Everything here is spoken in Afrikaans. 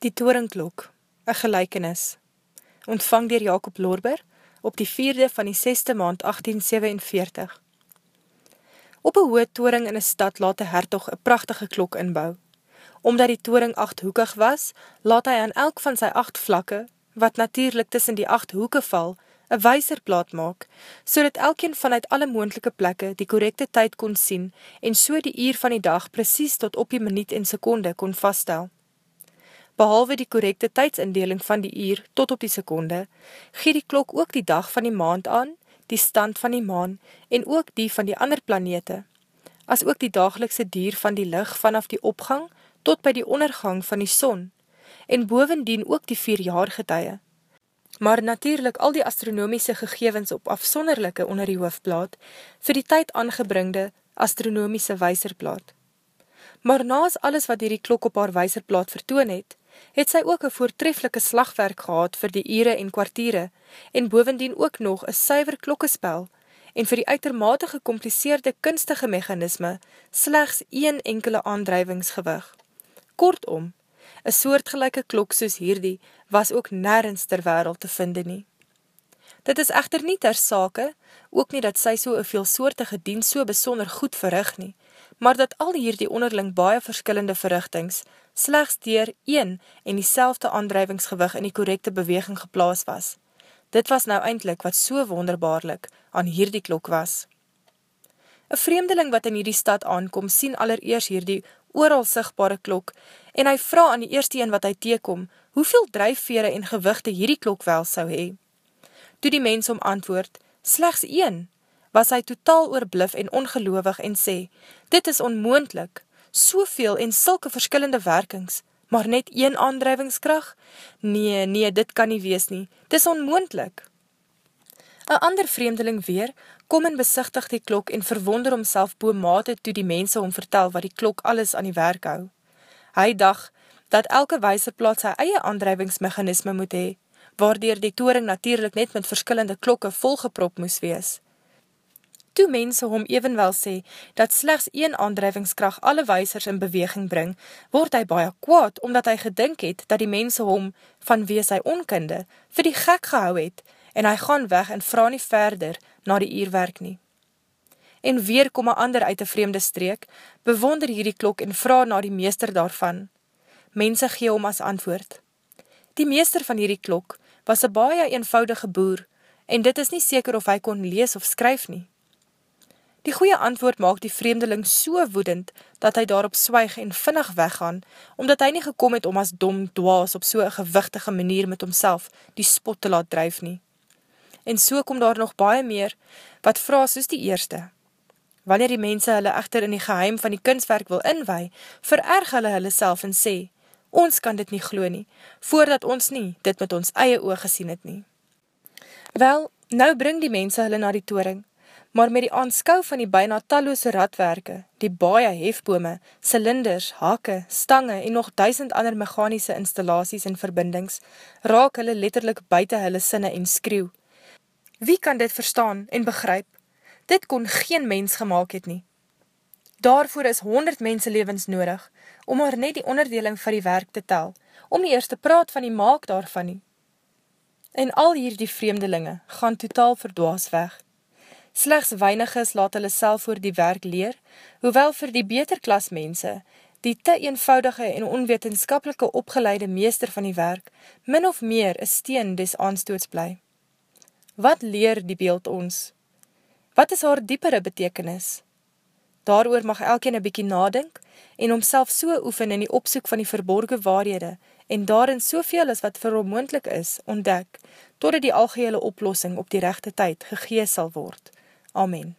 Die Toringklok, een gelijkenis, ontvang dier Jacob Lorber op die vierde van die 6ste maand 1847. Op een hoë toring in een stad laat die hertog een prachtige klok inbou. Omdat die toring achthoekig was, laat hy aan elk van sy acht vlakke, wat natuurlijk tussen die acht hoeke val, een wijserplaat maak, so dat elkeen vanuit alle moendelike plekke die correcte tyd kon sien en so die uur van die dag precies tot op die minuut en sekonde kon vaststel. Behalwe die correcte tydsindeling van die uur tot op die sekonde, gee die klok ook die dag van die maand aan, die stand van die maan en ook die van die ander planete, as ook die dagelikse dier van die licht vanaf die opgang tot by die ondergang van die son, en bovendien ook die vier jaar getuie. Maar natuurlijk al die astronomiese gegevens op afsonderlijke onder die hoofdplaat vir die tyd aangebringde astronomiese wijserplaat. Maar naas alles wat hierdie klok op haar wijserplaat vertoon het, het sy ook een voortreffelike slagwerk gehad vir die ure en kwartiere, en bovendien ook nog een suiver klokkespel, en vir die uitermate gecompliseerde kunstige mechanisme slechts een enkele aandrijvingsgewig. Kortom, een soortgelijke klok soos hierdie was ook nergens ter wereld te vinden nie. Dit is echter nie ter sake, ook nie dat sy so een veelsoortige dienst so besonder goed verrig nie, maar dat al hier die onderling baie verskillende verrichtings slechts dier een en die selfde aandrijvingsgewig in die correcte beweging geplaas was. Dit was nou eindelijk wat so wonderbaarlik aan hierdie klok was. Een vreemdeling wat in hierdie stad aankom, sien allereers hierdie ooral sigtbare klok en hy vraag aan die eerste een wat hy teekom, hoeveel drijfvere en gewichte hierdie klok wel sou hee. Toe die mens om antwoord, slechts een, was hy totaal oorblif en ongeloofig en sê, dit is onmoendlik, soveel en sulke verskillende werkings, maar net een aandrijvingskracht? Nee, nee, dit kan nie wees nie, dit is onmoendlik. Een ander vreemdeling weer, kom en besichtig die klok en verwonder homself boomate toe die mense hom vertel wat die klok alles aan die werk hou. Hy dag, dat elke wijse plaat sy eie aandrijvingsmechanisme moet hee, waardoor die toering natuurlijk net met verskillende klokke volgeprop moes wees. Toe mense hom evenwel sê, dat slechts een aandrijvingskracht alle wijsers in beweging bring, word hy baie kwaad, omdat hy gedink het, dat die mense hom, van wees hy onkunde, vir die gek gehou het, en hy gaan weg en vraag nie verder na die uurwerk nie. En weer kom een ander uit die vreemde streek, bewonder hierdie klok en vraag na die meester daarvan. Mense gee hom as antwoord. Die meester van hierdie klok was een baie eenvoudige boer, en dit is nie seker of hy kon lees of skryf nie. Die goeie antwoord maak die vreemdeling so woedend, dat hy daarop swyg en vinnig weggaan, omdat hy nie gekom het om as dom dwaas op so'n gewichtige manier met homself die spot te laat drijf nie. En so kom daar nog baie meer, wat vraag soos die eerste. Wanneer die mense hulle echter in die geheim van die kunstwerk wil inwei, vererg hulle hulle self en sê, ons kan dit nie glo nie, voordat ons nie dit met ons eie oog gesien het nie. Wel, nou bring die mense hulle na die toering, maar met die aanskou van die byna talloose radwerke, die baie hefbome, cilinders, hake, stange en nog duisend ander mechanische installaties en verbindings, raak hulle letterlik buiten hulle sinne en skreeuw. Wie kan dit verstaan en begryp? Dit kon geen mens gemaakt het nie. Daarvoor is honderd menselevens nodig, om maar net die onderdeling van die werk te tel, om nie eerst te praat van die maak daarvan nie. En al hier die vreemdelinge gaan totaal verdwaas weg. Slechts weiniges laat hulle self voor die werk leer, hoewel vir die beter klas mense, die te eenvoudige en onwetenskapelike opgeleide meester van die werk, min of meer een steen des aanstoots bly. Wat leer die beeld ons? Wat is haar diepere betekenis? Daar mag elkeen een bykie nadink en homself so oefen in die opsoek van die verborge waarhede en daarin soveel as wat vir hom is, ontdek, totdat die algehele oplossing op die rechte tyd gegees sal word. Amen.